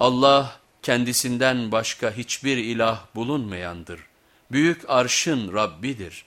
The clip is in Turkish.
Allah kendisinden başka hiçbir ilah bulunmayandır. Büyük arşın Rabbidir.